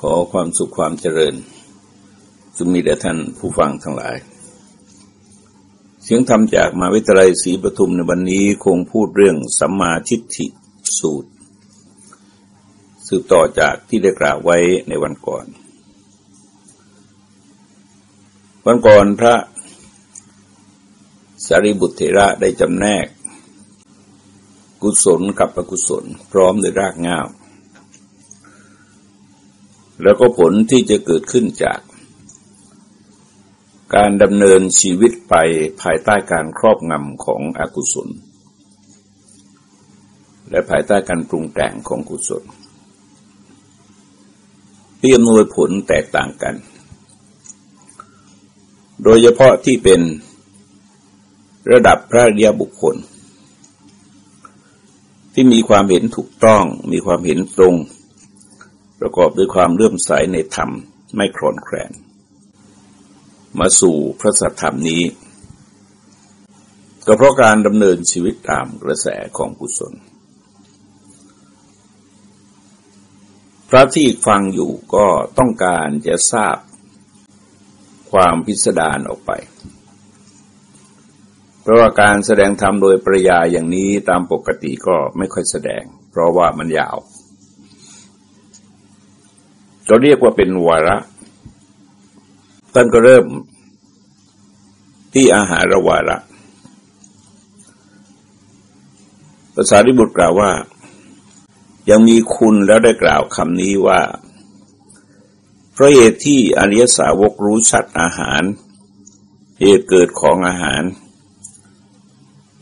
ขอความสุขความเจริญจงมีแด่ท่านผู้ฟังทั้งหลาย เสียงธรรมจากมาวิทยาลัยศรีปทุมในวันนี้คงพูดเรื่องสัมมาทิฏฐิสูตร สืบต่อจากที่ได้กล่าวไว้ในวันก่อน วันก่อนพระสารีบุตรเถระได้จำแนก กุศลกับอกุศล พร้อมด้วยรากงาว แล้วก็ผลที่จะเกิดขึ้นจาก การดำเนินชีวิตไปภายใต้การครอบงำของอกุศล และภายใต้การปรุงแต่งของกุศลที่อำนวยผลแตกต่างกัน โดยเฉพาะที่เป็นระดับพระเดียบุคคล ที่มีความเห็นถูกต้องมีความเห็นตรง ประกอบด้วยความเลื่อมใสในธรรมไม่คลอนแคลน มาสู่พระสัทธรรมนี้ ก็เพราะการดำเนินชีวิตตามกระแสของกุศล พระที่ฟังอยู่ก็ต้องการจะทราบความพิสดารออกไป เพราะว่าการแสดงธรรมโดยปริยายอย่างนี้ตามปกติก็ไม่ค่อยแสดง เพราะว่ามันยาว เราเรียกว่าเป็นวาระท่านก็เริ่มที่อาหารวาระภาษาริบุตรกล่าวว่า ยังมีคุณแล้วได้กล่าวคำนี้ว่า เพราะเหตุที่อริยสาวกรู้ชัดอาหาร เหตุเกิดของอาหาร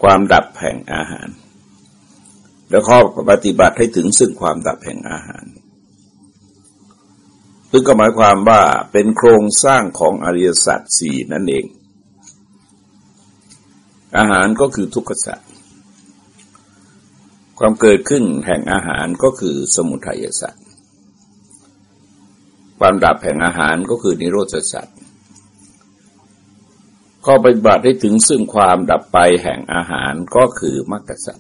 ความดับแห่งอาหาร แล้วข้อปฏิบัติให้ถึงซึ่งความดับแห่งอาหาร ซึ่งก็หมายความว่าเป็นโครงสร้างของอริยสัจสี่นั่นเอง อาหารก็คือทุกขสัจความเกิดขึ้นแห่งอาหารก็คือสมุทัยสัจความดับแห่งอาหารก็คือนิโรธสัจข้อปฏิบัติให้ถึงซึ่งความดับไปแห่งอาหารก็คือมรรคสัจ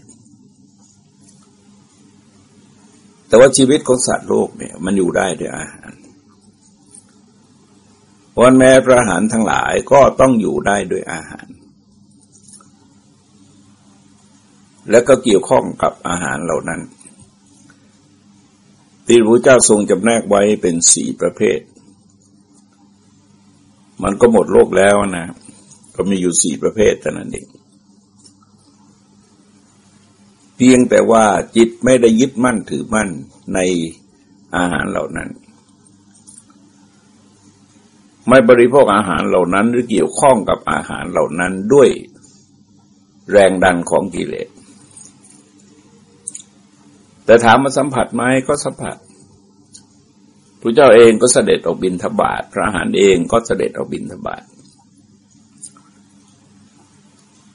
แต่ว่าชีวิตของสัตว์โลกเนี่ยมันอยู่ได้ด้วยอาหาร เพราะแม้พระหารทั้งหลายก็ต้องอยู่ได้ด้วยอาหาร แล้วก็เกี่ยวข้องกับอาหารเหล่านั้นที่พระเจ้าทรงจำแนกไว้เป็นสี่ประเภท มันก็หมดโลกแล้วนะ ก็มีอยู่สี่ประเภทเท่านั้นเองเพียงแต่ว่าจิตไม่ได้ยึดมั่นถือมั่นในอาหารเหล่านั้น ไม่บริโภคอาหารเหล่านั้น หรือเกี่ยวข้องกับอาหารเหล่านั้นด้วยแรงดันของกิเลส แต่ถามมาสัมผัสไหมก็สัมผัสพระเจ้าเองก็เสด็จออกบินทบาทพระหารเองก็เสด็จออกบินทบาท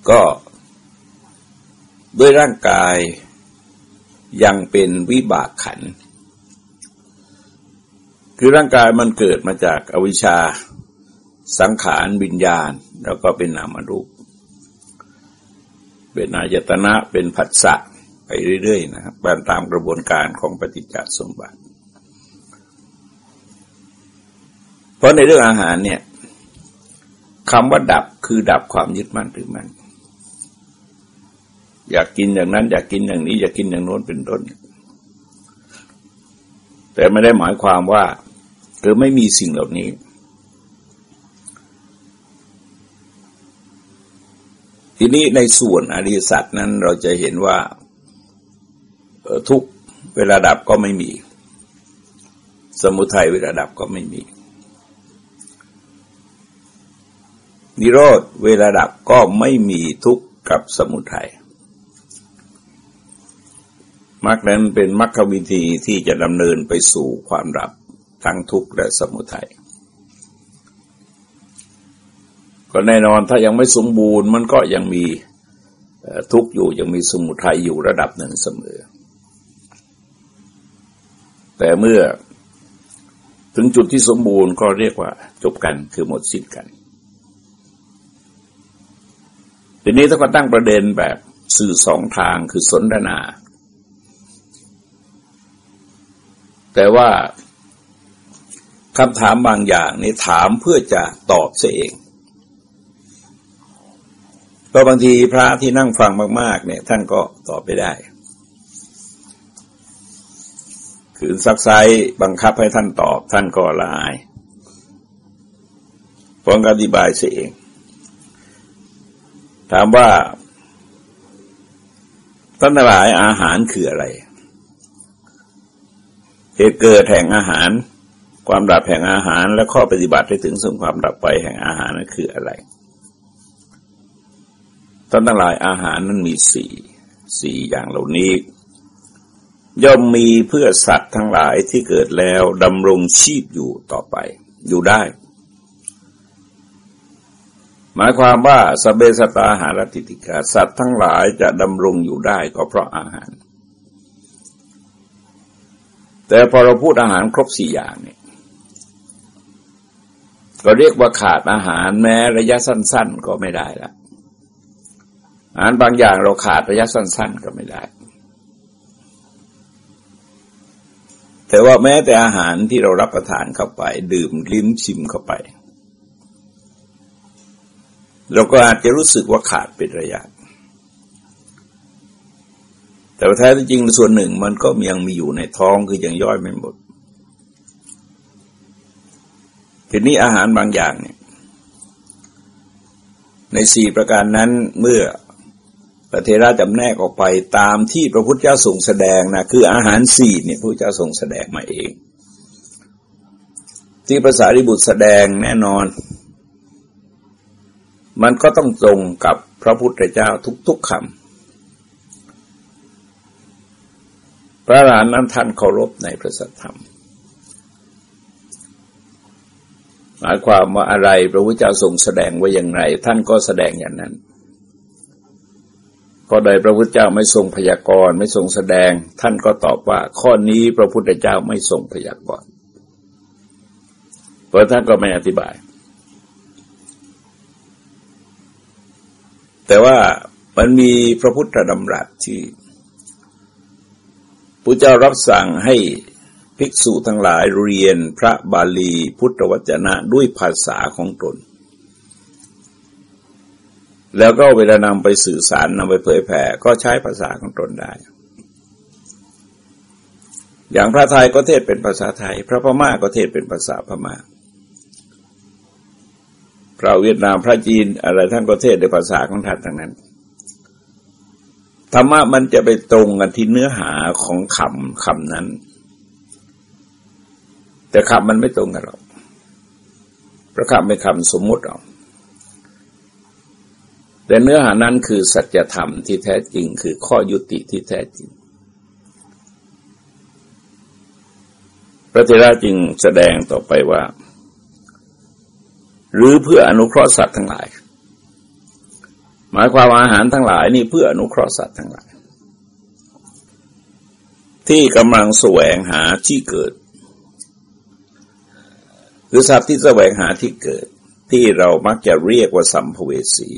ก็ด้วยร่างกายยังเป็นวิบากขันธ์ คือร่างกายมันเกิดมาจากอวิชชาสังขารวิญญาณ แล้วก็เป็นนามรูป เป็นอายตนะเป็นผัสสะไปเรื่อยๆนะครับตามกระบวนการของปฏิจจสมบัติ เพราะในเรื่องอาหารเนี่ยคำว่าดับคือดับความยึดมั่นถือมั่นอยากกินอย่างนั้น อยากกินอย่างนี้ อยากกินอย่างโน้นเป็นต้น แต่ไม่ได้หมายความว่า หรือไม่มีสิ่งเหล่านี้ ทีนี้ในส่วนอริยสัจนั้นเราจะเห็นว่าทุกเวลาดับก็ไม่มี สมุทัยเวลาดับก็ไม่มี นิโรธเวลาดับก็ไม่มีทุกข์กับสมุทัยมรรคนั้นเป็นมรรควิธีที่จะดำเนินไปสู่ความดับ ทั้งทุกข์และสมุทัยก็แน่นอนถ้ายังไม่สมบูรณ์มันก็ยังมีทุกข์อยู่ยังมีสมุทัยอยู่ระดับหนึ่งเสมอ แต่เมื่อถึงจุดที่สมบูรณ์ก็เรียกว่าจบกันคือหมดสิ้นกัน ทีนี้ถ้าก็ตั้งประเด็นแบบสื่อสองทางคือสนทนา แต่ว่า คำถามบางอย่างนี่ถามเพื่อจะตอบเสียเองเพราะบางทีพระที่นั่งฟังมาก ๆ เนี่ย ท่านก็ตอบไปได้คือซักไซบังคับให้ท่านตอบท่านก็ละอายพงอธิบายเสียเอง ถามว่าตั้งหลายอาหารคืออะไรเหตุเกิดแห่งอาหาร ความดับแห่งอาหาร และข้อปฏิบัติให้ถึงซึ่งความดับไปแห่งอาหารนั้นคืออะไรตั้งหลายอาหารนั้นมีสี่สี่อย่างเหล่านี้ ย่อมมีเพื่อสัตว์ทั้งหลายที่เกิดแล้วดำรงชีพอยู่ต่อไป อยู่ได้ หมายความว่าสเบสตาหารติติกาสัตว์ทั้งหลายจะดำรงอยู่ได้ก็เพราะอาหาร แต่พอเราพูดอาหารครบสี่อย่างเนี่ย ก็เรียกว่าขาดอาหารแม้ระยะสั้น ๆ ก็ไม่ได้ละอาหารบางอย่างเราขาดระยะสั้น ๆ ก็ไม่ได้ แต่ว่าแม้แต่อาหารที่เรารับประทานเข้าไป ดื่มลิ้มชิมเข้าไป เราก็อาจจะรู้สึกว่าขาดเป็นระยะแต่แท้จริงส่วนหนึ่งมันก็ยังมีอยู่ในท้องคือยังย่อยไม่หมด ทีนี้อาหารบางอย่างเนี่ยในสี่ประการนั้นเมื่อพระเทระจำแนกออกไปตามที่พระพุทธเจ้าทรงแสดงนะคืออาหารสี่เนี่ยพระพุทธเจ้าทรงแสดงมาเอง ที่ภาษาริบุตรแสดงแน่นอน มันก็ต้องตรงกับพระพุทธเจ้าทุกๆคำพระรานั้นท่านเคารพในพระสัทธรรม หมายความว่าอะไรพระพุทธเจ้าทรงแสดงไว้อย่างไร ท่านก็แสดงอย่างนั้นข้อใดพระพุทธเจ้าไม่ทรงพยากรณ์ไม่ทรงแสดง ท่านก็ตอบว่า ข้อนี้พระพุทธเจ้าไม่ทรงพยากรณ์เพราะท่านก็ไม่อธิบาย แต่ว่ามันมีพระพุทธดำรัสที่พระเจ้ารับสั่งให้ ภิกษุทั้งหลายเรียนพระบาลีพุทธวจนะด้วยภาษาของตน แล้วก็เวลานำไปสื่อสารนำไปเผยแผ่ก็ใช้ภาษาของตนได้ อย่างพระไทยก็เทศเป็นภาษาไทย พระพม่าก็เทศเป็นภาษาพม่า พระเวียดนามพระจีนอะไรท่านก็เทศในภาษาของท่านทั้งนั้นธรรมะมันจะไปตรงกันที่เนื้อหาของคำคำนั้น แต่คำมันไม่ตรงกันหรอกพระคำเป็นคำสมมุติหรอกแต่เนื้อหานั้นคือสัจธรรมที่แท้จริง คือข้อยุติที่แท้จริง พระเทระจึงแสดงต่อไปว่า หรือเพื่ออนุเคราะห์สัตว์ทั้งหลาย หมายความอาหารทั้งหลายนี่เพื่ออนุเคราะห์สัตว์ทั้งหลาย ที่กำลังแสวงหาที่เกิด คือสัตว์ที่แสวงหาที่เกิดที่เรามักจะเรียกว่าสัมภเวสี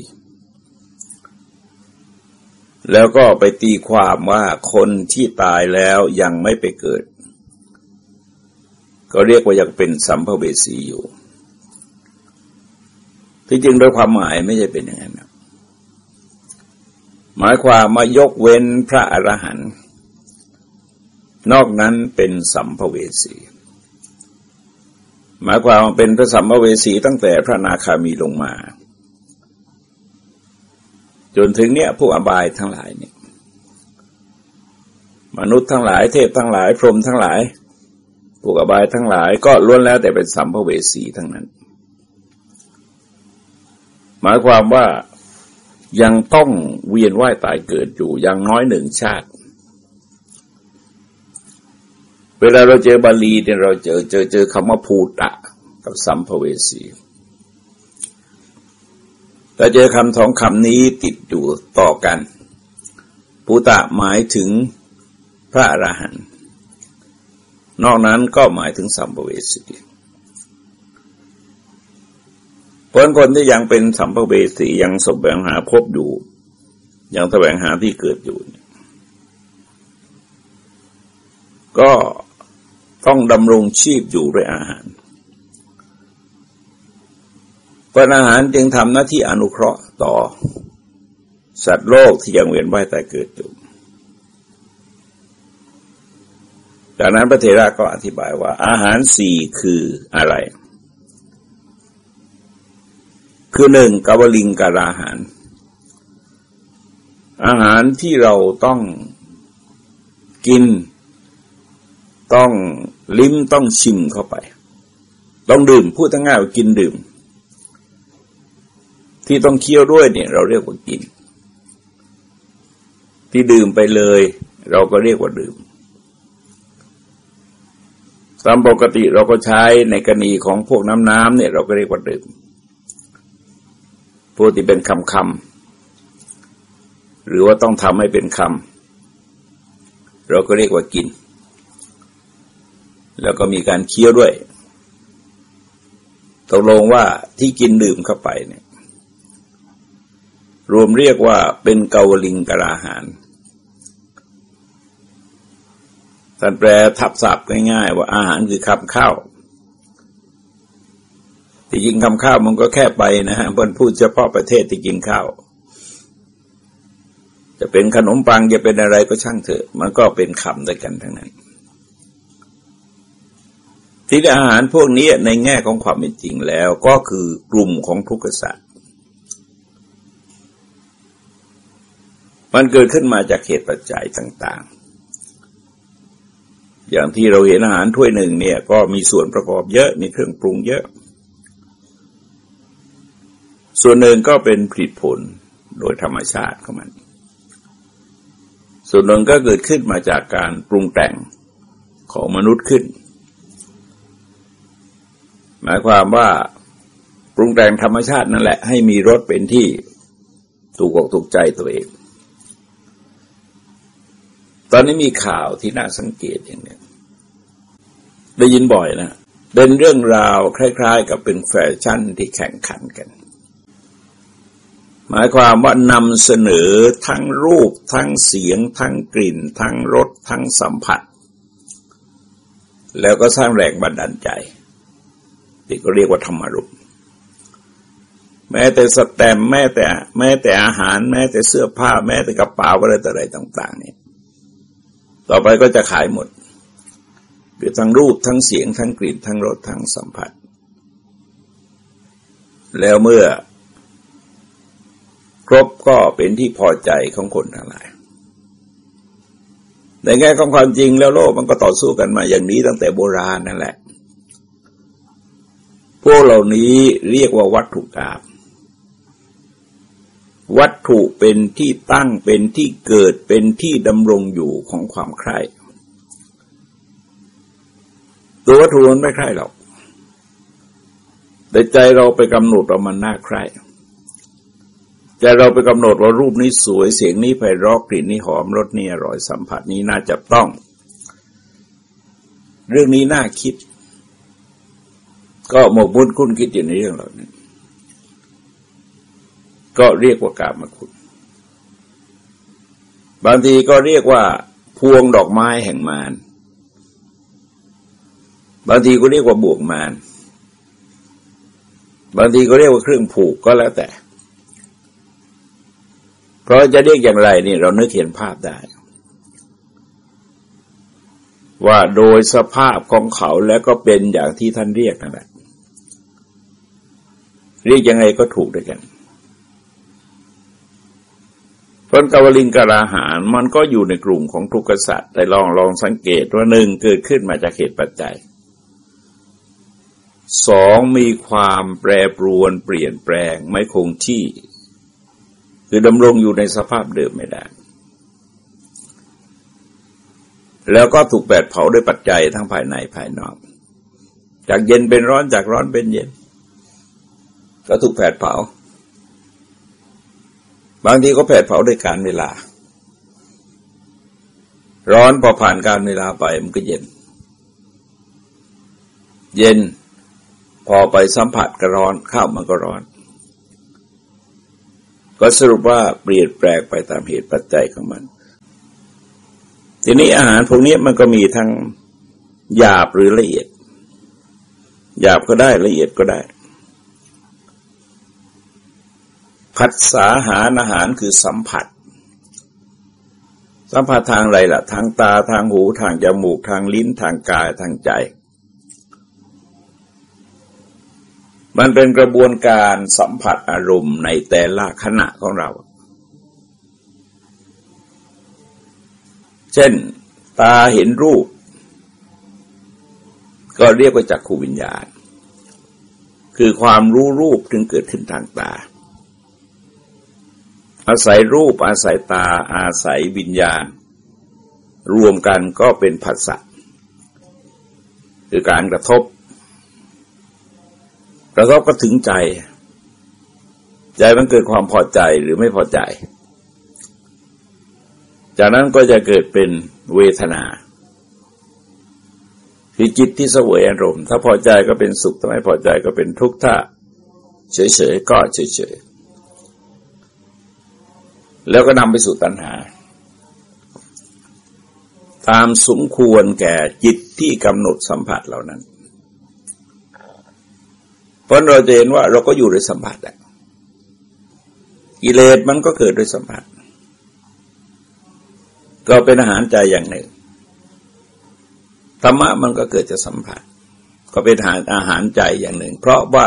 แล้วก็ไปตีความว่าคนที่ตายแล้วยังไม่ไปเกิด ก็เรียกว่ายังเป็นสัมภเวสีอยู่ ที่จริงโดยความหมายไม่ใช่เป็นอย่างนั้นหมายความมายกเว้นพระอรหันต์นอกนั้นเป็นสัมภเวสี หมายความเป็นพระสัมภเวสีตั้งแต่พระนาคามีลงมา จนถึงเนี้ยผู้อบายทั้งหลายเนี่ยมนุษย์ทั้งหลายเทพทั้งหลาย พรหมทั้งหลายผู้อบายทั้งหลายก็ล้วนแล้วแต่เป็นสัมภเวสีทั้งนั้น หมายความว่ายังต้องเวียนว่ายตายเกิดอยู่อย่างน้อยหนึ่งชาติ เวลาเราเจอบาลีเนี่ยเราเจอเจอเจอคำว่าภูตะกับสัมภเวสีแต่เจอคำสองคำนี้ติดอยู่ต่อกันภูตะหมายถึงพระอรหันต์นอกนั้นก็หมายถึงสัมภเวสีเพราะคนที่ยังเป็นสัมภเวสียังสแสวงหาพบอยู่ ยังแสวงหาที่เกิดอยู่ ก็ ต้องดำรงชีพอยู่ด้วยอาหารเพราะอาหารจึงทำหน้าที่อนุเคราะห์ต่อ สัตว์โลกที่ยังเวียนว่ายแตายเกิดอยู่จากนั้นพระเทระก็อธิบายว่า อาหารสี่คืออะไร คือหนึ่งกวลิงการาหาร อาหารที่เราต้องกิน ต้อง ลิ้มต้องชิมเข้าไปต้องดื่มพูดงง่ายว่ากินดื่ม ที่ต้องเคี้ยวด้วยเนี่ย เราเรียกว่ากิน ที่ดื่มไปเลย เราก็เรียกว่าดื่มตามปกติเราก็ใช้ในกรณีของพวกน้ำน้ำเนี่ย เราก็เรียกว่าดื่มปกติเป็นคำคำหรือว่าต้องทำให้เป็นคำเราก็เรียกว่ากิน แล้วก็มีการเคี้ยวด้วยตกลงว่าที่กินดื่มเข้าไปเนี่ย รวมเรียกว่าเป็นเกาวลิงกราหารท่านแปลทับศัพท์ง่ายๆว่าอาหารคือคำข้าวที่กินคำข้าวมันก็แค่ไปนะฮะคนพูดเฉพาะประเทศที่กินข้าว จะเป็นขนมปังจะเป็นอะไรก็ช่างเถอะ มันก็เป็นคำด้วยกันทั้งนั้น ที่อาหารพวกนี้ในแง่ของความเป็นจริงแล้ว ก็คือกลุ่มของทุกขสัตว์มันเกิดขึ้นมาจากเหตุปัจจัยต่างๆ อย่างที่เราเห็นอาหารถ้วยหนึ่งเนี่ย ก็มีส่วนประกอบเยอะมีเครื่องปรุงเยอะ ส่วนหนึ่งก็เป็นผลิตผลโดยธรรมชาติของมัน ส่วนหนึ่งก็เกิดขึ้นมาจากการปรุงแต่งของมนุษย์ขึ้น หมายความว่าปรุงแต่งธรรมชาตินั่นแหละ ให้มีรสเป็นที่ถูกอกถูกใจตัวเอง ตอนนี้มีข่าวที่น่าสังเกตอย่างนี้ได้ยินบ่อยนะเป็นเรื่องราวคล้าย ๆ กับเป็นแฟชั่นที่แข่งขันกัน หมายความว่านำเสนอทั้งรูป ทั้งเสียง ทั้งกลิ่น ทั้งรสทั้งสัมผัส แล้วก็สร้างแรงบันดาลใจ ที่ก็เรียกว่าธรรมารุปแม้แต่สแตมแม้แต่ แม้แต่อาหาร แม้แต่เสื้อผ้า แม้แต่กระเป๋าอะไรต่ออะไรต่าง ๆ เนี่ย ต่อไปก็จะขายหมดคือทั้งรูปทั้งเสียงทั้งกลิ่นทั้งรสทั้งสัมผัส แล้วเมื่อ ครบก็เป็นที่พอใจของคนทั้งหลายในแง่ของความจริงแล้วโลกมันก็ต่อสู้กันมาอย่างนี้ตั้งแต่โบราณนั่นแหละ พวกเหล่านี้เรียกว่าวัตถุกรรมวัตถุเป็นที่ตั้งเป็นที่เกิดเป็นที่ดำรงอยู่ของความใคร่ตัววัตถุมันไม่ใคร่หรอกแต่ใจเราไปกำหนดว่ามันน่าใคร่ใจเราไปกำหนดว่ารูปนี้สวยเสียงนี้ไพเราะกลิ่นนี้หอมรสนี้อร่อยสัมผัสนี้น่าจับต้อง เรื่องนี้น่าคิด ก็หมกมุ่นคุ้นคิดอยู่ในเรื่องเหล่านี้ก็เรียกว่ากามคุณ บางทีก็เรียกว่า พวงดอกไม้แห่งมารบางทีก็เรียกว่าบวกมารบางทีก็เรียกว่าเครื่องผูกก็แล้วแต่ เพราะจะเรียกอย่างไรนี่เราเนื้อเขียนภาพได้ ว่าโดยสภาพของเขาแล้วก็เป็นอย่างที่ท่านเรียกนั่นแหละ เรียกยังไงก็ถูกด้วยกันพนกาวลิงกราหารมันก็อยู่ในกลุ่มของทุกขสัตว์แต่ลองลองสังเกตว่าหนึ่งเกิดขึ้นมาจากเหตุปัจจัยสองมีความแปรปรวนเปลี่ยนแปลงไม่คงที่ คือดำรงอยู่ในสภาพเดิมไม่ได้ แล้วก็ถูกแปดเผาด้วยปัจจัยทั้งภายในภายนอก จากเย็นเป็นร้อนจากร้อนเป็นเย็น ก็ถูกแผดเผา บางทีก็แผดเผาด้วยการเวลา ร้อนพอผ่านการเวลาไปมันก็เย็น เย็นพอไปสัมผัสก็ร้อนข้าวมันก็ร้อน ก็สรุปว่าเปลี่ยนแปลงไปตามเหตุปัจจัยของมัน ทีนี้อาหารพวกนี้มันก็มีทั้งหยาบหรือละเอียด หยาบก็ได้ละเอียดก็ได้ ผัสสาหาอาหารคือสัมผัส สัมผัสทางอะไรล่ะ ทางตาทางหูทางจมูกทางลิ้นทางกายทางใจ มันเป็นกระบวนการสัมผัสอารมณ์ในแต่ละขณะของเรา เช่น ตาเห็นรูป ก็เรียกว่าจักขูวิญญาณ คือความรู้รูปถึงเกิดขึ้นทางตา อาศัยรูปอาศัยตาอาศัยวิญญาณ รวมกันก็เป็นผัสสะคือการกระทบกระทบก็ถึงใจ ใจมันเกิดความพอใจหรือไม่พอใจ จากนั้นก็จะเกิดเป็นเวทนาคือจิตที่เสวยอารมณ์ ถ้าพอใจก็เป็นสุขถ้าไม่พอใจก็เป็นทุกข์ถ้าเฉยๆก็เฉยๆ แล้วก็นำไปสู่ตัณหา ตามสมควรแก่จิตที่กำหนดสัมผัสเหล่านั้น เพราะเราจะเห็นว่าเราก็อยู่ในสัมผัสแหละกิเลสมันก็เกิดด้วยสัมผัส ก็เป็นอาหารใจอย่างหนึ่งธรรมะมันก็เกิดจากสัมผัส ก็เป็นอาหารอาหารใจอย่างหนึ่ง เพราะว่า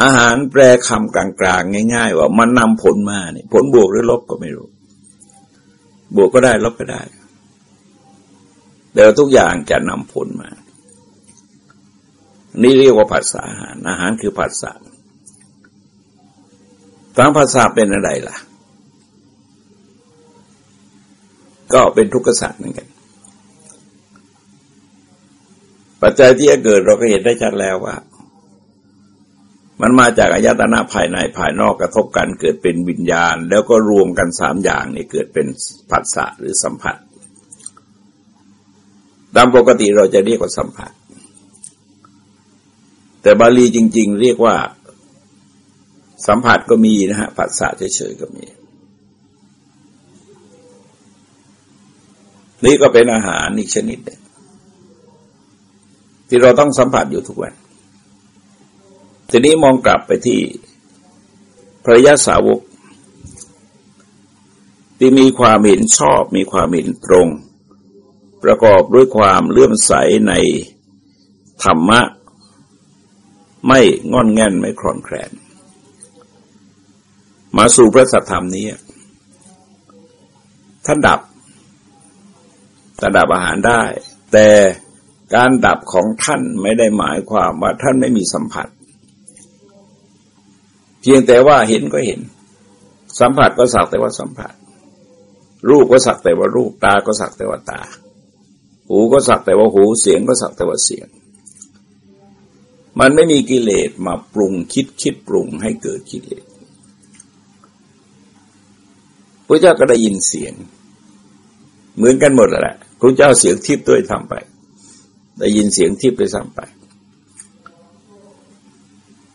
อาหารแปลคำกลางๆ ง่าย ๆ ว่ามันนำผลมาเนี่ยผลบวกหรือลบก็ไม่รู้ บวกก็ได้ลบก็ได้แต่ทุกอย่างจะนำผลมา นี่เรียกว่าผัสสะอาหาร อาหารคือผัสสะทางภาษาเป็นอะไรล่ะ ก็เป็นทุกข์สัตว์เหมือนกัน ปัจจัยที่จะเกิดเราก็เห็นได้ชัดแล้วว่า มันมาจากอายตนะภายในภายนอกกระทบกันเกิดเป็นวิญญาณ แล้วก็รวมกันสามอย่างนี่เกิดเป็นผัสสะหรือสัมผัสตามปกติเราจะเรียกว่าสัมผัส แต่บาลีจริง ๆ เรียกว่า สัมผัสก็มีนะฮะผัสสะเฉยๆก็มี นี่ก็เป็นอาหารอีกชนิดหนึ่งที่เราต้องสัมผัสอยู่ทุกวัน ทีนี้มองกลับไปที่พระยาสาวก ที่มีความเห็นชอบมีความเห็นตรง ประกอบด้วยความเลื่อมใสในธรรมะ ไม่งอนแง่นไม่คลอนแคลน มาสู่พระสัทธรรมนี้ท่านดับจะดับอาหารได้ แต่การดับของท่านไม่ได้หมายความว่าท่านไม่มีสัมผัส เพียงแต่ว่าเห็นก็เห็น สัมผัสก็สักแต่ว่าสัมผัส รูปก็สักแต่ว่ารูปตาก็สักแต่ว่าตา หูก็สักแต่ว่าหูเสียงก็สักแต่ว่าเสียง มันไม่มีกิเลสมาปรุงคิดคิดปรุงให้เกิดกิเลสพระเจ้าก็ได้ยินเสียง เหมือนกันหมดแหละพระเจ้าเสียงทิพย์ด้วยทำไป ได้ยินเสียงทิพย์ด้วยซ้ำไป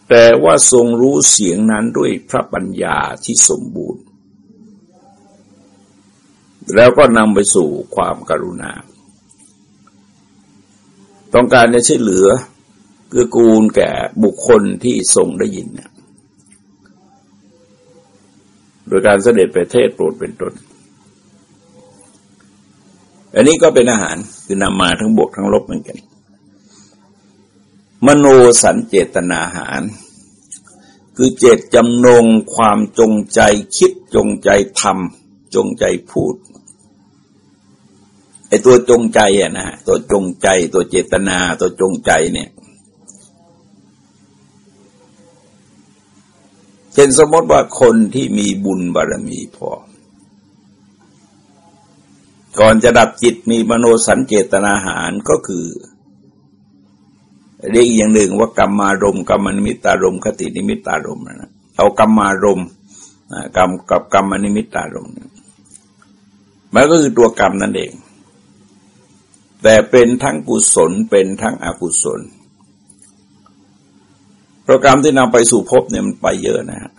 แต่ว่าทรงรู้เสียงนั้นด้วยพระปัญญาที่สมบูรณ์ แล้วก็นำไปสู่ความกรุณา ต้องการจะช่วยเหลือเกื้อกูลแก่บุคคลที่ทรงได้ยินเนี่ยโดยการเสด็จไปเทศโปรดเป็นต้น อันนี้ก็เป็นอาหารคือนำมาทั้งบวกทั้งลบเหมือนกัน มโนสันเจตนาหาร คือเจตจำนงความจงใจคิดจงใจทำจงใจพูดไอตัวจงใจอะนะตัวจงใจตัวเจตนาตัวจงใจเนี่ยเช่นสมมติว่าคนที่มีบุญบารมีพอ ก่อนจะดับจิตมีมโนสัญเจตนาหารก็คือ เรียกอีกอย่างหนึ่งว่ากรรมารมกรรมนิมิตารมคตินิมิตารมนะเอากรรมารมกรรมกับกรรมนิมิตารมมันก็คือตัวกรรมนั่นเอง แต่เป็นทั้งกุศลเป็นทั้งอกุศลโปรแกรมที่นำไปสู่ภพเนี่ยมันไปเยอะนะฮะ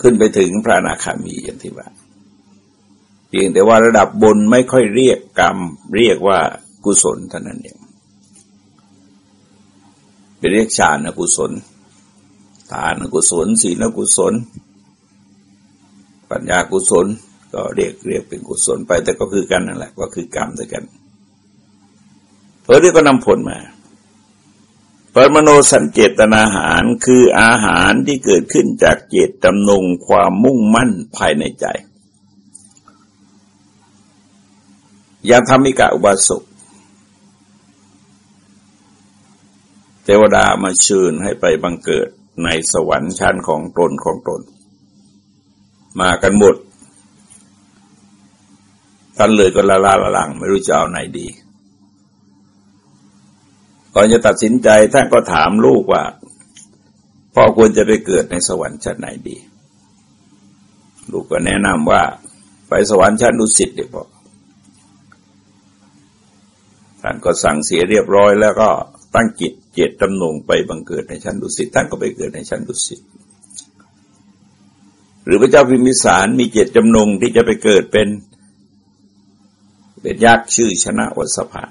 ขึ้นไปถึงพระนาคามีอย่างที่ว่าเพียงแต่ว่าระดับบนไม่ค่อยเรียกกรรม เรียกว่ากุศลเท่านั้นเอง เป็นเรียกฌานอกุศลทานอกุศลศีลกุศล ปัญญากุศล ก็เรียกเรียกเป็นกุศลไปแต่ก็คือกันนั่นแหละก็คือกรรมด้วยกันเพราะนี่ก็นำผลมาปรมโนสัญเจตนาหารคืออาหารที่เกิดขึ้นจากเจตจำนงความมุ่งมั่นภายในใจอย่าธรรมิกะอุบาสก เทวดามาเชิญให้ไปบังเกิดในสวรรค์ชั้นของตนของตน มากันหมดท่านเลยก็ละลาละลังไม่รู้จะเอาไหนดีก่อนจะตัดสินใจท่านก็ถามลูกว่าพ่อควรจะไปเกิดในสวรรค์ชั้นไหนดี ลูกก็แนะนำว่า ไปสวรรค์ชั้นดุสิตดีพอท่านก็สั่งเสียเรียบร้อยแล้วก็ ตั้งจิตเจตจำนงไปบังเกิดในชั้นดุสิตท่านก็ไปเกิดในชั้นดุสิตหรือพระเจ้าพิมพิสารมีเจตจำนงที่จะไปเกิดเป็นเป็นยักษ์ชื่อชนะวสภา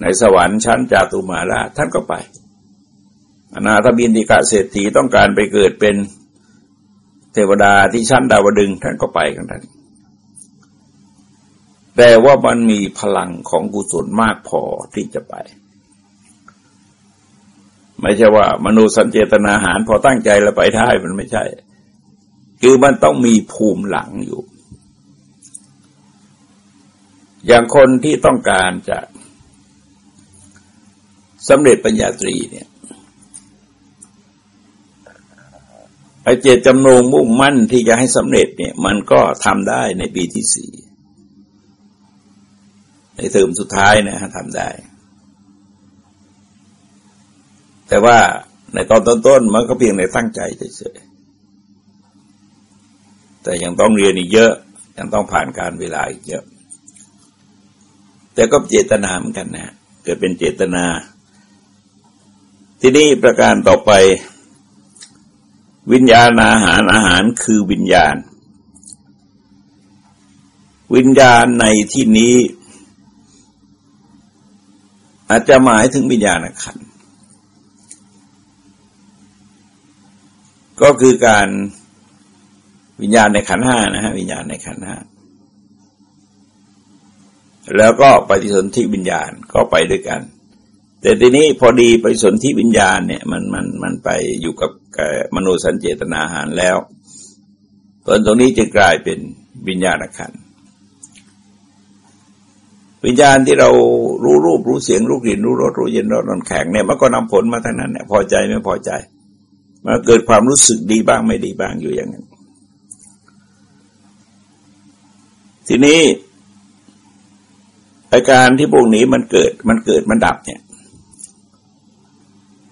ในสวรรค์ชั้นจาตุมาราท่านก็ไป อนาถบินติกะเศรษฐีต้องการไปเกิดเป็นเทวดาที่ชั้นดาวดึงท่านก็ไปกันท่าน แต่ว่ามันมีพลังของกุศลมากพอที่จะไป ไม่ใช่ว่ามนุสัญเจตนาหารพอตั้งใจแล้วไปได้มันไม่ใช่ คือมันต้องมีภูมิหลังอยู่ อย่างคนที่ต้องการจะสำเร็จปัญญาตรีเนี่ยไอเจตจำนงมุ่งมั่นที่จะให้สำเร็จเนี่ย มันก็ทำได้ในปีที่สี่ ในเทอมสุดท้ายนะฮะทำได้ แต่ว่าในตอนต้นๆมันก็เพียงในตั้งใจเฉยๆแต่ยังต้องเรียนอีกเยอะ ยังต้องผ่านการเวลาอีกเยอะ แต่ก็เจตนาเหมือนกันนะ เกิดเป็นเจตนา ทีนี้ประการต่อไป วิญญาณอาหารอาหารคือวิญญาณ วิญญาณในที่นี้ อาจจะหมายถึงวิญญาณขันก็คือการวิญญาณในขันห้านะฮะวิญญาณในขันห้าแล้วก็ปฏิสนธิวิญญาณก็ไปด้วยกัน แต่ทีนี้พอดีไปสนที่วิญญาณเนี่ยมันมันมันไปอยู่กับมโนสัญเจตนาหารแล้วตอนตรงนี้จึงกลายเป็นวิญญาณขัน วิญญาณที่เรารู้รูปรู้เสียงรู้กลิ่นรู้รสรู้เย็นร้อนนอนแข็งเนี่ยมันก็นำผลมาทั้งนั้นเนี่ยพอใจไม่พอใจมันเกิดความรู้สึกดีบ้างไม่ดีบ้างอยู่อย่างนั้น ทีนี้อาการที่พวกนี้มันเกิดมันเกิดมันดับเนี่ย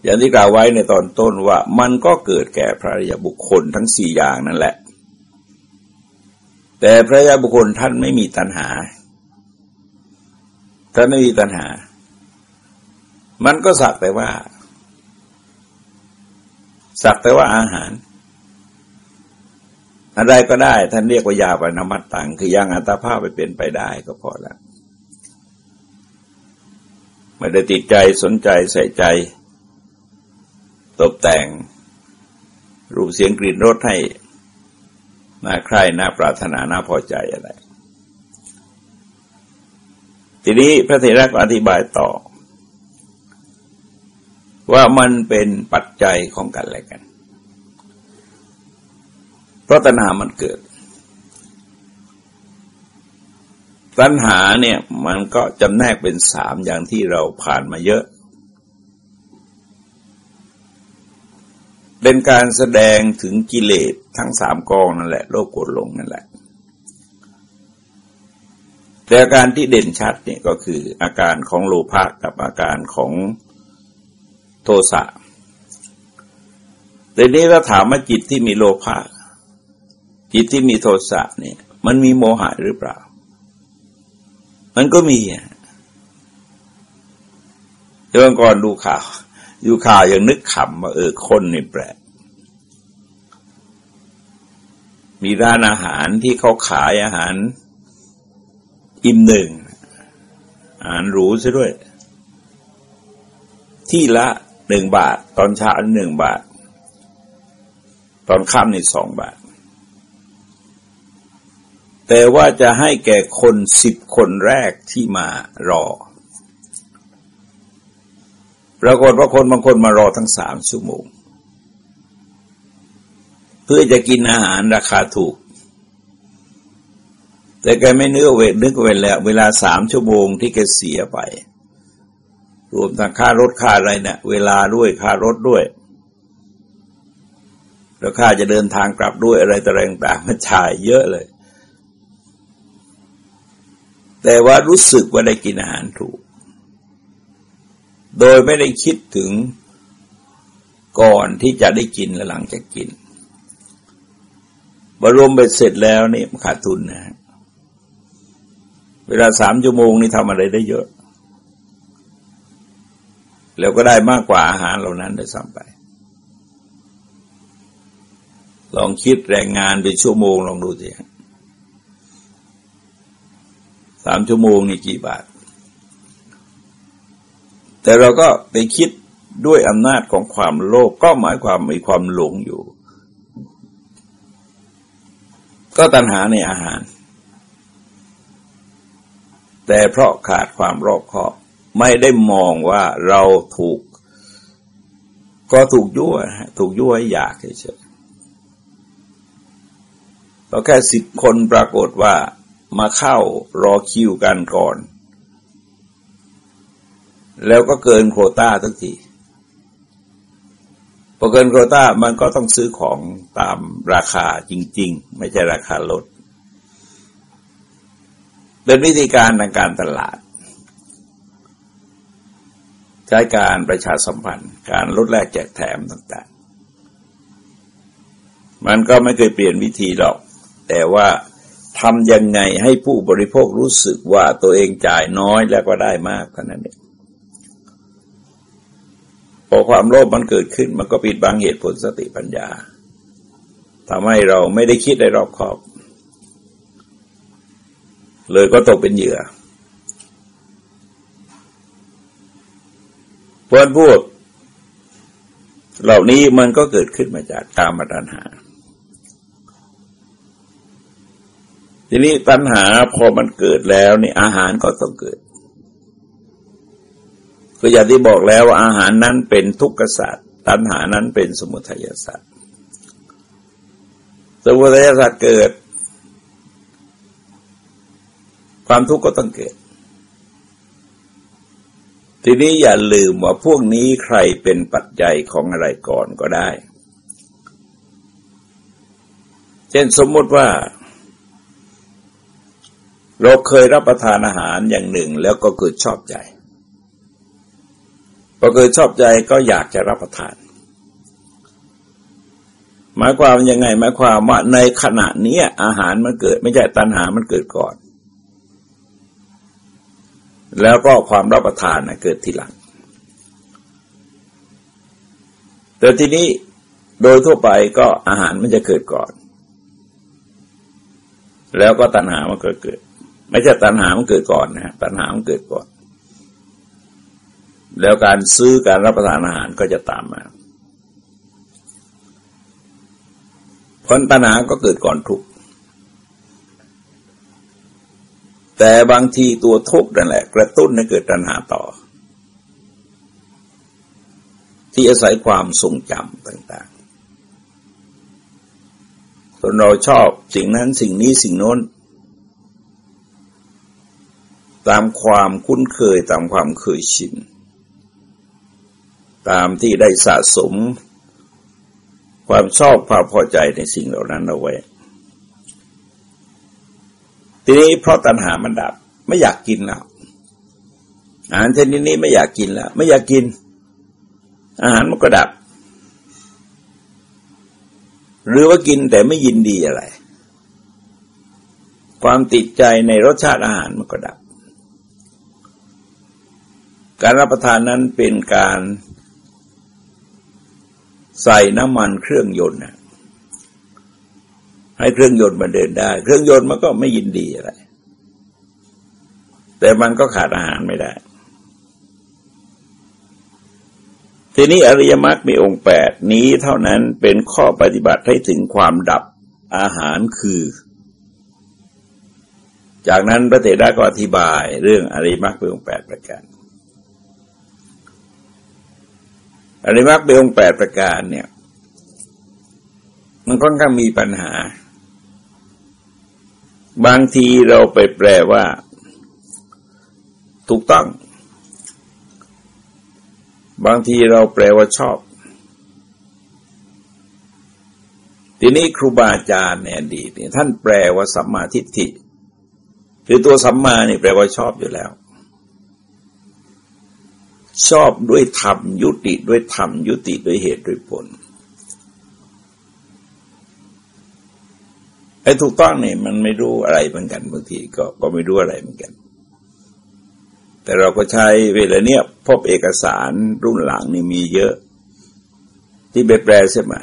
อย่างที่กล่าวไว้ในตอนต้นว่ามันก็เกิดแก่พระยาบุคคลทั้งสี่อย่างนั่นแหละ แต่พระยาบุคคลท่านไม่มีตัณหา ท่าไม่มีตัณหา มันก็สักแต่ว่า สักแต่ว่าอาหาร อะไรก็ได้ ท่านเรียกว่ายาปนมัตตัง คือยังอัตภาพไปเป็นไปได้ก็พอแล้วไม่ได้ติดใจสนใจใส่ใจ ตกแต่ง รูปเสียงกลิ่นรสให้น่าใคร่น่าปรารถนาน่าพอใจอะไร ทีนี้พระเถระก็อธิบายต่อ ว่ามันเป็นปัจจัยของกันและกัน เพราะตัณหามันเกิด ตัณหาเนี่ยมันก็จำแนกเป็นสามอย่างที่เราผ่านมาเยอะ เป็นการแสดงถึงกิเลสทั้งสามกองนั่นแหละ โลกโกรธลงนั่นแหละ แต่อาการที่เด่นชัดเนี่ยก็คืออาการของโลภะกับอาการของโทสะแต่นี้ถ้าถามว่าจิตที่มีโลภะจิตที่มีโทสะเนี่ย มันมีโมหะหรือเปล่า มันก็มีอะเมื่อก่อนดูข่าวอยู่ข่าวยังนึกขำว่าเออคนนี่แปลกมีร้านอาหารที่เขาขายอาหาร อิ่มหนึ่งอาหารหรูซะด้วย ที่ละหนึ่งบาท ตอนเช้าหนึ่งบาท ตอนค่ำนี่สองบาท แต่ว่าจะให้แก่คนสิบคนแรกที่มารอปรากฏว่าคนบางคนมารอทั้งสามชั่วโมง เพื่อจะกินอาหารราคาถูก แต่แกไม่เนื้อเวทนึกเวลาเวลาสามชั่วโมงที่แกเสียไป รวมทั้งค่ารถค่าอะไรเนะี่ยเวลาด้วยค่ารถด้วย แล้วค่าจะเดินทางกลับด้วยอะไรต่างๆมันจ่ายเยอะเลย แต่ว่ารู้สึกว่าได้กินอาหารถูก โดยไม่ได้คิดถึงก่อนที่จะได้กินและหลังจากกินบรวมไปเสร็จแล้วนี่ขาดทุนนะ เวลาสามชั่วโมงนี่ทำอะไรได้เยอะ แล้วก็ได้มากกว่าอาหารเหล่านั้นได้ซ้ำไป ลองคิดแรงงานเป็นชั่วโมงลองดูสิสามชั่วโมงนี่กี่บาท แต่เราก็ไปคิดด้วยอำนาจของความโลภกก็หมายความมีความหลงอยู่ ก็ตัณหาในอาหาร แต่เพราะขาดความรอบคอบ ไม่ได้มองว่าเราถูก ก็ถูกยั่วถูกยั่วให้อยากเฉยๆเราแค่สิบคนปรากฏว่ามาเข้ารอคิวกันก่อน แล้วก็เกินโคต้าทั้งทีพอเกินโคต้ามันก็ต้องซื้อของตามราคาจริง ๆ ไม่ใช่ราคาลด เป็นวิธีการทางการตลาด ใช้การประชาสัมพันธ์ การลดแลกแจกแถมต่างๆ มันก็ไม่เคยเปลี่ยนวิธีหรอก แต่ว่าทำยังไงให้ผู้บริโภครู้สึกว่าตัวเองจ่ายน้อยแล้วก็ได้มากเท่านั้นเองพอความโลภมันเกิดขึ้นมันก็ปิดบังเหตุผลสติปัญญาทำให้เราไม่ได้คิดได้รอบคอบ เลยก็ตกเป็นเหยื่อเพราะพวกเหล่านี้มันก็เกิดขึ้นมาจากกามตัณหา ทีนี้ตัณหาพอมันเกิดแล้วนี่อาหารก็ต้องเกิดก็อย่างที่บอกแล้วว่าอาหารนั้นเป็นทุกขศาสตร์ตัณหานั้นเป็นสมุทัยศาสตร์สมุทัยศาสตร์เกิด ความทุกข์ก็ต้องเกิด ทีนี้อย่าลืมว่าพวกนี้ใครเป็นปัจจัยของอะไรก่อนก็ได้ เช่นสมมติว่า เราเคยรับประทานอาหารอย่างหนึ่งแล้วก็เกิดชอบใจพอเกิดชอบใจก็อยากจะรับประทาน หมายความยังไงหมายความว่าในขณะนี้อาหารมันเกิด ไม่ใช่ตัณหามันเกิดก่อน แล้วก็ความรับประทานนะเกิดทีหลัง แต่ทีนี้โดยทั่วไปก็อาหารมันจะเกิดก่อน แล้วก็ตัณหามันเกิดเกิด ไม่ใช่ตัณหามันเกิดก่อนนะฮะตัณหามันเกิดก่อน แล้วการซื้อการรับประทานอาหารก็จะตามมาผลตัณหาก็เกิดก่อนทุก แต่บางทีตัวทุกข์นั่นแหละ กระตุ้นให้เกิดตัณหาต่อ ที่อาศัยความทรงจำต่างๆคนเราชอบสิ่งนั้นสิ่งนี้สิ่งโน้น ตามความคุ้นเคยตามความเคยชิน ตามที่ได้สะสม ความชอบความพอใจในสิ่งเหล่านั้นเอาไว้ ทีนี้เพราะตัณหามันดับ ไม่อยากกินแล้วอาหารชนิดนี้ไม่อยากกินแล้วไม่อยากกิน อาหารมันก็ดับ หรือว่ากินแต่ไม่ยินดีอะไร ความติดใจในรสชาติอาหารมันก็ดับ การรับประทานนั้นเป็นการใส่น้ำมันเครื่องยนต์นะ ให้เครื่องยนต์มาเดินได้ เครื่องยนต์มันก็ไม่ยินดีอะไร แต่มันก็ขาดอาหารไม่ได้ ทีนี้อริยมรรคมีองค์แปดนี้เท่านั้นเป็นข้อปฏิบัติให้ถึงความดับอาหารคือ จากนั้นพระเถระก็อธิบายเรื่องอริยมรรคเป็นองค์แปดประการอริยมรรคเป็นองค์แปดประการเนี่ยมันค่อนข้างมีปัญหา บางทีเราไปแปลว่า ถูกต้อง บางทีเราแปลว่าชอบ ทีนี้ครูบาอาจารย์ในอดีตเนี่ยท่านแปลว่าสัมมาทิฏฐิคือตัวสัมมาเนี่ยแปลว่าชอบอยู่แล้ว ชอบด้วยธรรมยุติด้วยธรรมยุติด้วยเหตุด้วยผล อ้ถูกต้องเนี่ยมันไม่รู้อะไรเหมือนกันบางทีก็ก็ไม่รู้อะไรเหมือนกัน แต่เราก็ใช้เวลาเนี้ยพบเอกสารรุ่นหลังนี่มีเยอะ ที่ไปแปลเสียใหม่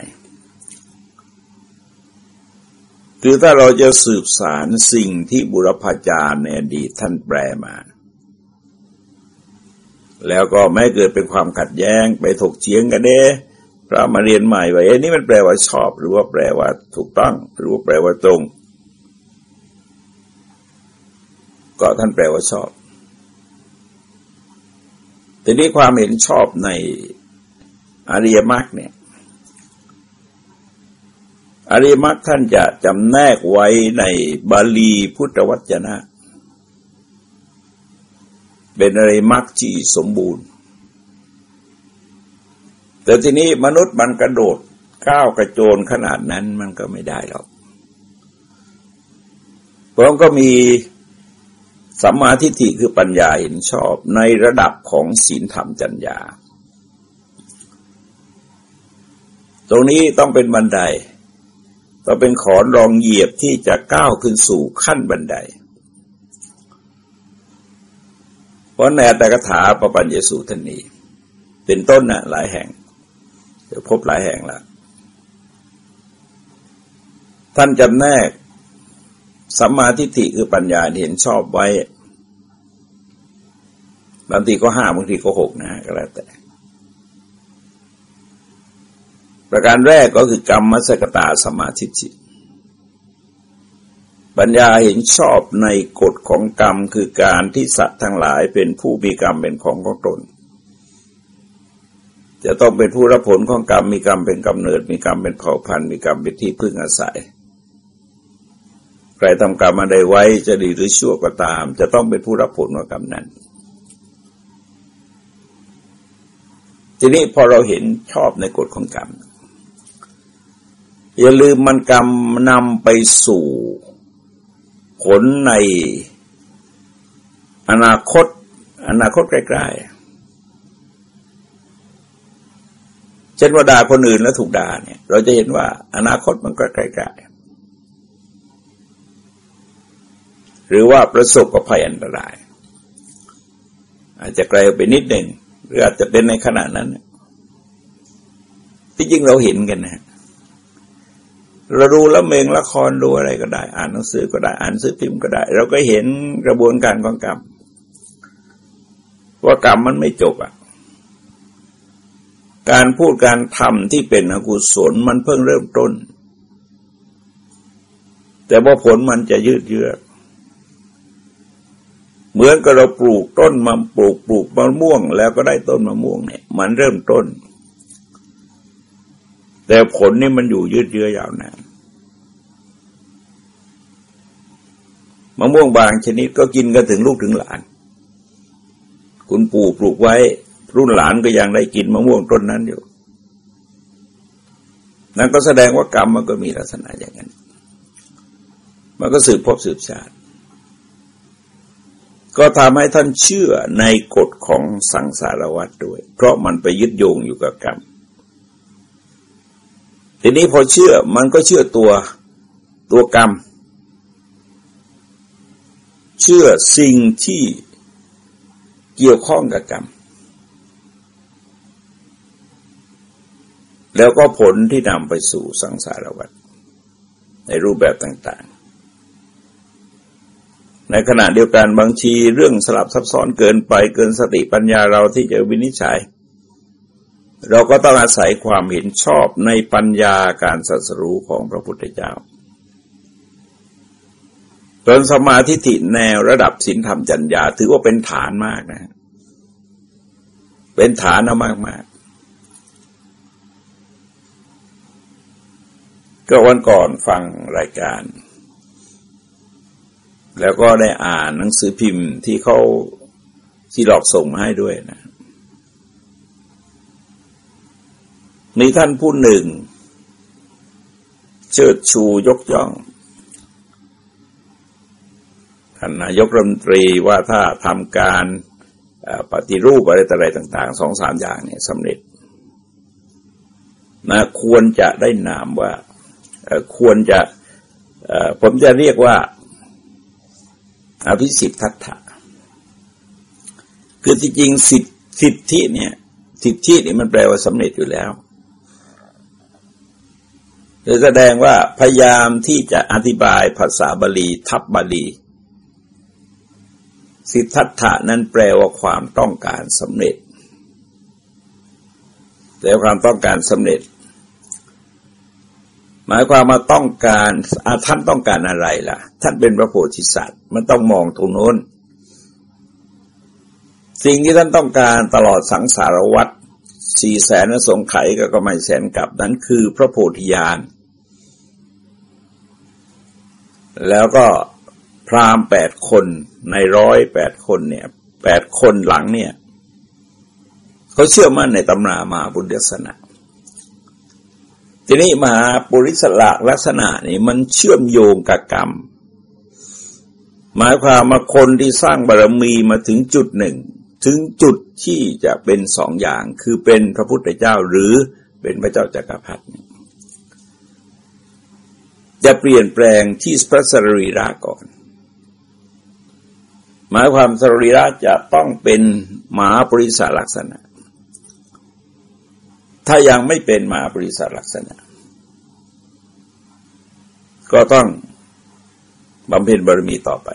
คือถ้าเราจะสืบสารสิ่งที่บุรพาจารย์ในอดีตท่านแปลมา แล้วก็ไม่เกิดเป็นความขัดแย้งไปถกเฉียงกันเด้ พระมาเรียนใหม่ว่าเอ้นี่มันแปลว่าชอบ หรือว่าแปลว่าถูกต้อง หรือว่าแปลว่าตรง ก็ท่านแปลว่าชอบทีนี้ความเห็นชอบในอริยมรรคเนี่ย อริยมรรคท่านจะจำแนกไว้ในบาลีพุทธวจนะ เป็นอะไรมักจีสมบูรณ์ แต่ทีนี้มนุษย์มันกระโดดก้าวกระโจนขนาดนั้นมันก็ไม่ได้หรอกเพราะก็มีสัมมาทิฏฐิคือปัญญาเห็นชอบในระดับของศีลธรรมจัญญา ตรงนี้ต้องเป็นบันได ต้องเป็นขอนรองเหยียบที่จะก้าวขึ้นสู่ขั้นบันได เพราะในอัตถกถาปปัญญสูตรนี้ เป็นต้นนะหลายแห่ง พบหลายแห่งละท่านจำแนกสัมมาทิฏฐิคือปัญญาเห็นชอบไว้บางทีก็ห้าบางทีก็หกนะก็แล้วแต่ ประการแรกก็คือกรรมมัสกตาสมาธิจิตปัญญาเห็นชอบในกฎของกรรมคือการที่สัตว์ทั้งหลายเป็นผู้มีกรรมเป็นของของตน จะต้องเป็นผู้รับผลของกรรมมีกรรมเป็นกำเนิด มีกรรมเป็นเผ่าพันธุ์มีกรรมเป็นที่พึ่งอาศัย ใครทำกรรมมาได้ไว้จะดีหรือชั่วก็ตาม จะต้องเป็นผู้รับผลของกรรมนั้น ทีนี้พอเราเห็นชอบในกฎของกรรม อย่าลืมมันกรรมนำไปสู่ผลในอนาคต อนาคตใกล้ๆ เช่นว่าด่าคนอื่นแล้วถูกด่าเนี่ย เราจะเห็นว่าอนาคตมันก็ใกล้ๆหรือว่าประสบกับภัยอันตราย อาจจะไกลไปนิดหนึ่งหรืออาจจะเป็นในขณะนั้นที่จริงเราเห็นกันนะเราดูละเมงละครดูอะไรก็ได้ อ่านหนังสือก็ได้ อ่านซื้อพิมพ์ก็ได้ เราก็เห็นกระบวนการของกรรมว่ากรรมมันไม่จบอะ การพูดการทำที่เป็นอกุศลมันเพิ่งเริ่มต้น แต่ว่าผลมันจะยืดเยื้อเหมือนกับเราปลูกต้นมะปลูกปลูกมะม่วง แล้วก็ได้ต้นมะม่วงเนี่ย มันเริ่มต้น แต่ผลนี่มันอยู่ยืดเยื้อยาวนานมะม่วงบางชนิดก็กินกันถึงลูกถึงหลาน คุณปู่ปลูกไว้ รุ่นหลานก็ยังได้กินมะม่วงต้นนั้นอยู่ นั่นก็แสดงว่ากรรมมันก็มีลักษณะอย่างนั้น มันก็สืบพบสืบชาติ ก็ทำให้ท่านเชื่อในกฎของสังสารวัฏด้วย เพราะมันไปยึดโยงอยู่กับกรรม ทีนี้พอเชื่อมันก็เชื่อตัวตัวกรรม เชื่อสิ่งที่เกี่ยวข้องกับกรรม แล้วก็ผลที่นำไปสู่สังสารวัฏในรูปแบบต่าง ๆ ในขณะเดียวกันบางทีเรื่องสลับซับซ้อนเกินไปเกินสติปัญญาเราที่จะวินิจฉัย เราก็ต้องอาศัยความเห็นชอบในปัญญาการสัสรู้ของพระพุทธเจ้าจนสมาธิิแนวระดับศีลธรรมจัญญาถือว่าเป็นฐานมากนะ เป็นฐานมากมาก ก็วันก่อนฟังรายการ แล้วก็ได้อ่านหนังสือพิมพ์ที่เขาที่หลอกส่งมาให้ด้วยนะ มีท่านผู้หนึ่ง เชิดชูยกย่องท่านนายกรัฐมนตรีว่าถ้าทำการปฏิรูปอะไรต่างๆสองสามอย่างเนี่ยสำเร็จนะควรจะได้นามว่า ควรจะผมจะเรียกว่าอภิสิทธัตถะคือที่จริงสิทธิธิเนี่ย สิทธินี่มันแปลว่าสำเร็จอยู่แล้วจะแสดงว่าพยายามที่จะอธิบายภาษาบาลีทับบาลีสิทธัตถะนั้นแปลว่าความต้องการสำเร็จแต่ความต้องการสำเร็จ หมายความมาต้องการท่านต้องการอะไรล่ะ ท่านเป็นพระโพธิสัตว์มันต้องมองตรงโน้น สิ่งที่ท่านต้องการตลอดสังสารวัตรสี่แสนสงไขก็ก็ไม่แสนกลับนั้นคือพระโพธิญาณแล้วก็พราหมณ์แปดคนในร้อยแปดคนเนี่ยแปดคนหลังเนี่ย เขาเชื่อมั่นในตำรามาบุญเดศนะ ทีนี้มหาปุริสละลักษณะนี่มันเชื่อมโยงกับกรรม หมายความมาคนที่สร้างบารมีมาถึงจุดหนึ่ง ถึงจุดที่จะเป็นสองอย่างคือเป็นพระพุทธเจ้าหรือเป็นพระเจ้าจากักรพรรดิจะเปลี่ยนแปลงที่พระสรีระก่อน หมายความสรีระจะต้องเป็นมหาปริศลักษณะ ถ้ายังไม่เป็นมาบริษัทลักษณะ ก็ต้องบำเพ็ญบารมีต่อไป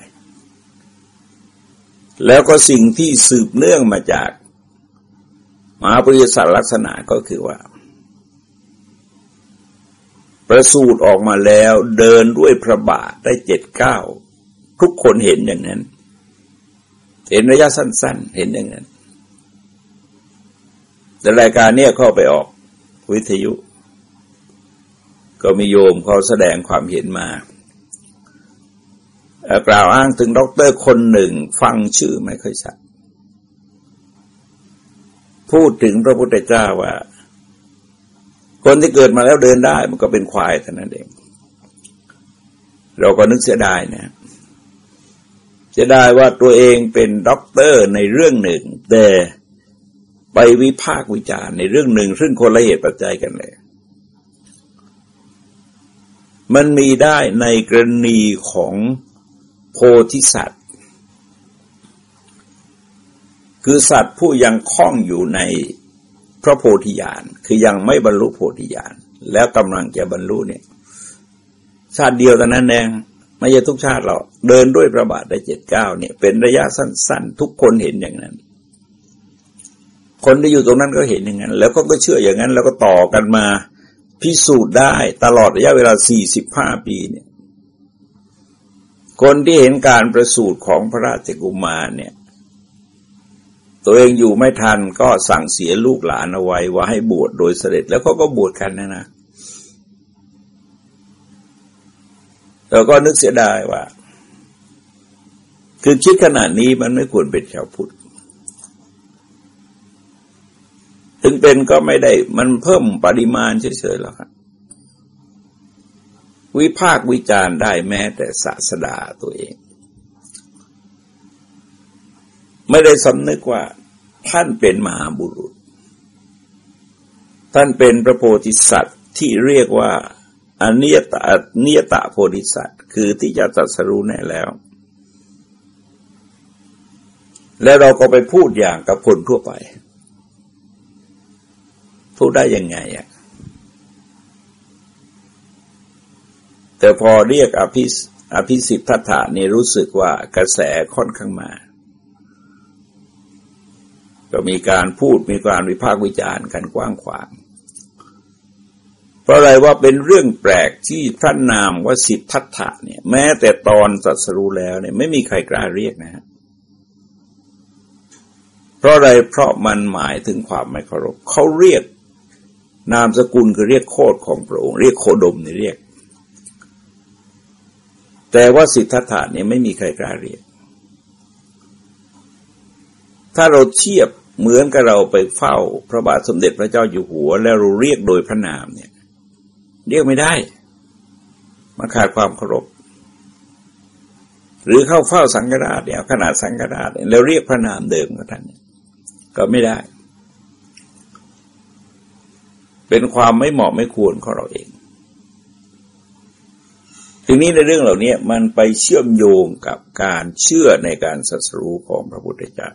แล้วก็สิ่งที่สืบเนื่องมาจากมาบริษัทลักษณะก็คือว่า ประสูตรออกมาแล้วเดินด้วยพระบาทได้เจ็ดเก้า ทุกคนเห็นอย่างนั้น เห็นระยะสั้น ๆ เห็นอย่างนั้น แต่รายการเนี่ยเข้าไปออกวิทยุ ก็มีโยมเขาแสดงความเห็นมากล่าวอ้างถึงด็อกเตอร์คนหนึ่งฟังชื่อไม่ค่อยชัดพูดถึงพระพุทธเจ้าว่า คนที่เกิดมาแล้วเดินได้มันก็เป็นควายเท่านั้นเอง เราก็นึกเสียดายเนี่ยเสียดายว่าตัวเองเป็นด็อกเตอร์ในเรื่องหนึ่ง แต่ ไปวิพากษ์วิจารณ์ในเรื่องหนึ่ง ซึ่งคนละเหตุปัจจัยกันเลย มันมีได้ในกรณีของโพธิสัตว์ คือสัตว์ผู้ยังคล้องอยู่ในพระโพธิญาณคือยังไม่บรรลุโพธิญาณแล้วกำลังจะบรรลุเนี่ย ชาติเดียวแต่นั้นเองไม่ใช่ทุกชาติหรอกเดินด้วยประบาทได้เจ็ดเก้าเนี่ย เป็นระยะสั้น ๆ ทุกคนเห็นอย่างนั้น คนที่อยู่ตรงนั้นก็เห็นอย่างนั้น แล้วก็ก็เชื่ออย่างนั้น แล้วก็ต่อกันมาพิสูจน์ได้ตลอดระยะเวลาสี่สิบห้าปีเนี่ย คนที่เห็นการประสูติของพระราชกุมารเนี่ย ตัวเองอยู่ไม่ทันก็สั่งเสียลูกหลานเอาไว้ว่าให้บวชโดยเสด็จแล้วก็ก็บวชกันนะนะแล้วก็นึกเสียดายว่า คือคิดขนาดนี้มันไม่ควรเป็นชาวพุทธ ถึงเป็นก็ไม่ได้มันเพิ่มปริมาณเฉยๆหรอกครับวิพากวิจารณ์ได้แม้แต่ศาสดาตัวเอง ไม่ได้สำนึกว่าท่านเป็นมหาบุรุษ ท่านเป็นพระโพธิสัตว์ที่เรียกว่าอนิยตอนิยตโพธิสัตว์ คือที่จะตรัสรู้แน่แล้ว แล้วเราก็ไปพูดอย่างกับคนทั่วไป พูดได้ยังไงอะแต่พอเรียกอภิอภิสิทธัตถะนี่รู้สึกว่ากระแสค่อนข้างมา ก็มีการพูดมีการวิพากษ์วิจารณ์กันกว้างขวาง เพราะอะไรว่าเป็นเรื่องแปลกที่พระนามว่าสิทธัตถะเนี่ย แม้แต่ตอนสัสรู้แล้วเนี่ยไม่มีใครกล้าเรียกนะฮะเพราะอะไรเพราะมันหมายถึงความไม่เคารพเขาเรียก นามสกุลคือเรียกโคดของพระองค์เรียกโคดมนี่เรียก แต่ว่าสิทธัตถะเนี่ยไม่มีใครกล้าเรียก ถ้าเราเทียบเหมือนกับเราไปเฝ้าพระบาทสมเด็จพระเจ้าอยู่หัว แล้วเราเรียกโดยพระนามเนี่ย เรียกไม่ได้มันขาดความเคารพหรือเข้าเฝ้าสังฆราชเนี่ยขนาดสังฆราชแล้วเรียกพระนามเดิมของท่านก็ไม่ได้ เป็นความไม่เหมาะไม่ควรของเราเองทีนี้ในเรื่องเหล่านี้มันไปเชื่อมโยงกับการเชื่อในการสัสรู้ของพระพุทธเจ้า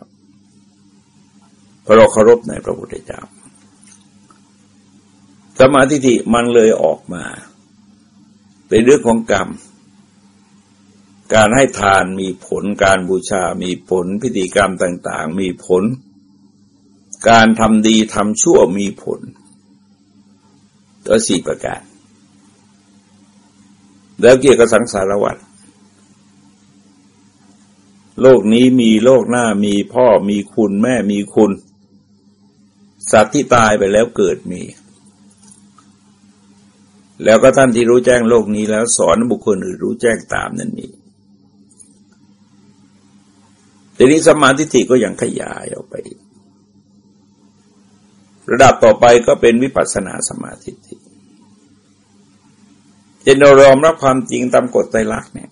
พราะเราเคารพในพระพุทธเจ้า สมาธิิมันเลยออกมา เป็นเรื่องของกรรม การให้ทานมีผล การบูชา มีผล พิธีกรรมต่าง ๆ มีผล การทำดีทำชั่วมีผล ตัวสี่ประการ แล้วเกี่ยวกับสังสารวัฏโลกนี้มีโลกหน้ามีพ่อมีคุณแม่มีคุณ สัตว์ที่ตายไปแล้วเกิดมี แล้วก็ท่านที่รู้แจ้งโลกนี้แล้วสอนบุคคลอื่นรู้แจ้งตามนั่นนี่ทีนี้สมาธิิก็ยังขยายออกไป ระดับต่อไปก็เป็นวิปัสสนาสมาธิเจนเรายอมรับความจริงตามกฎไตรลักษณ์เนี่ย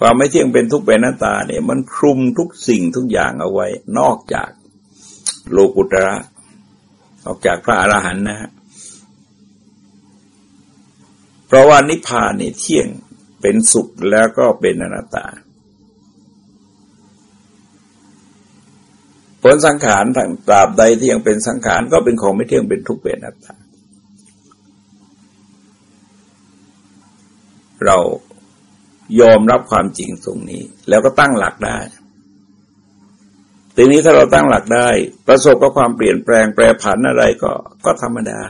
ความไม่เที่ยงเป็นทุกข์เป็นหน้าตาเนี่ย มันคลุมทุกสิ่งทุกอย่างเอาไว้ นอกจากโลกุตระ ออกจากพระอรหันต์นะฮะเพราะว่านิพพานเนี่ยเที่ยงเป็นสุขแล้วก็เป็นอนัตตา ลสังขารต่างตราบใดที่ยังเป็นสังขารก็เป็นของไม่เที่ยงเป็นทุกข์เป็นอนัตตาเรายอมรับความจริงตรงนี้ แล้วก็ตั้งหลักได้ ทีนี้ถ้าเราตั้งหลักได้ ประสบกับความเปลี่ยนแปลงแปรผันอะไรก็ก็ธรรมดา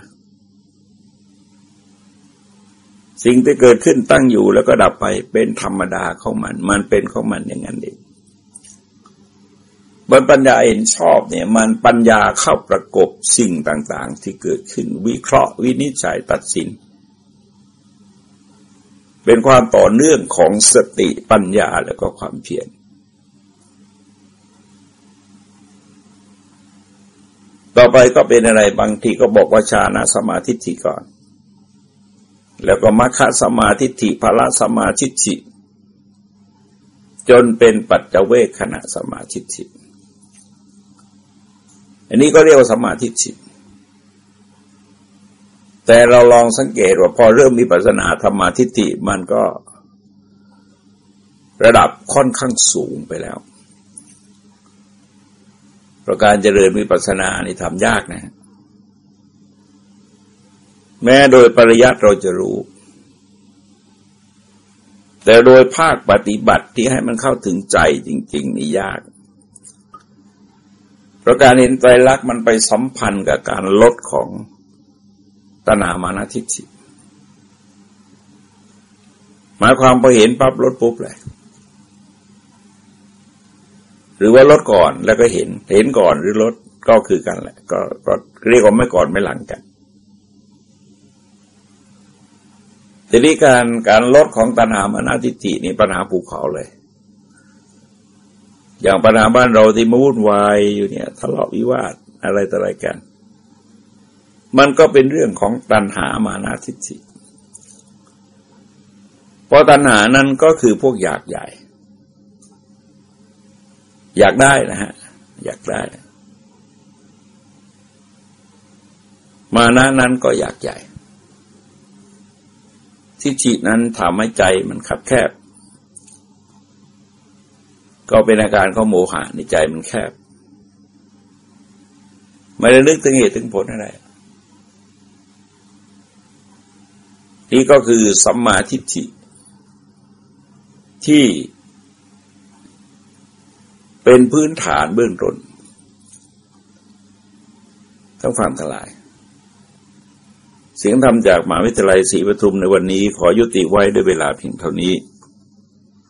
สิ่งที่เกิดขึ้นตั้งอยู่แล้วก็ดับไปเป็นธรรมดาของมัน มันเป็นของมันอย่างนั้นเอง บนปัญญาเห็นชอบเนี่ยมันปัญญาเข้าประกบสิ่งต่างๆ ที่เกิดขึ้นวิเคราะห์วินิจฉัยตัดสิน เป็นความต่อเนื่องของสติปัญญาแล้วก็ความเพียรต่อไปก็เป็นอะไรบางทีก็บอกว่าชาณสมาธิิก่อน แล้วก็มัคคะสมาธิิภละสมาธิิจนเป็นปัจเจเวคขณะสมาธิิ อันนี้ก็เรียกว่าสมาธิสิแต่เราลองสังเกตว่าพอเริ่มมีปัสนาธรรมาทิฏฐิมันก็ระดับค่อนข้างสูงไปแล้วประการเจริญวิปัสสนานี่ทำยากนะ แม้โดยปริยัติเราจะรู้ แต่โดยภาคปฏิบัติที่ให้มันเข้าถึงใจจริง ๆ นี่ยาก ประการเห็นใจรักมันไปสัมพันธ์กับการลดของตนามานาทิฏฐิหมายความพอเห็นปั๊บลดปุ๊บเลย หรือว่าลดก่อนแล้วก็เห็น เห็นก่อนหรือลดก็คือกันแหละ ก็ก็เรียกว่าไม่ก่อนไม่หลังกันทีนี้การการลดของตัณหามานาทิฏฐินี่ปัญหาภูเขาเลย อย่างปัญหาบ้านเราที่มาวุ่นวายอยู่เนี่ยทะเลาะวิวาทอะไรต่ออะไรกัน มันก็เป็นเรื่องของตัณหามานาทิฏฐิเพราะตัณหานั้นก็คือพวกอยากใหญ่ อยากได้นะฮะ อยากได้ มานะนั้นก็อยากใหญ่ทิฏฐินั้นทำให้ใจมันขับแคบ ก็เป็นอาการของโมหะในใจมันแคบ ไม่ได้นึกถึงเหตุถึงผลอะไร นี่ก็คือสัมมาทิฏฐิ ที่เป็นพื้นฐานเบื้องต้นทั้งฟังทลาย เสียงธรรมจากมหาวิทยาลัยศรีปทุมในวันนี้ขอยุติไว้ด้วยเวลาเพียงเท่านี้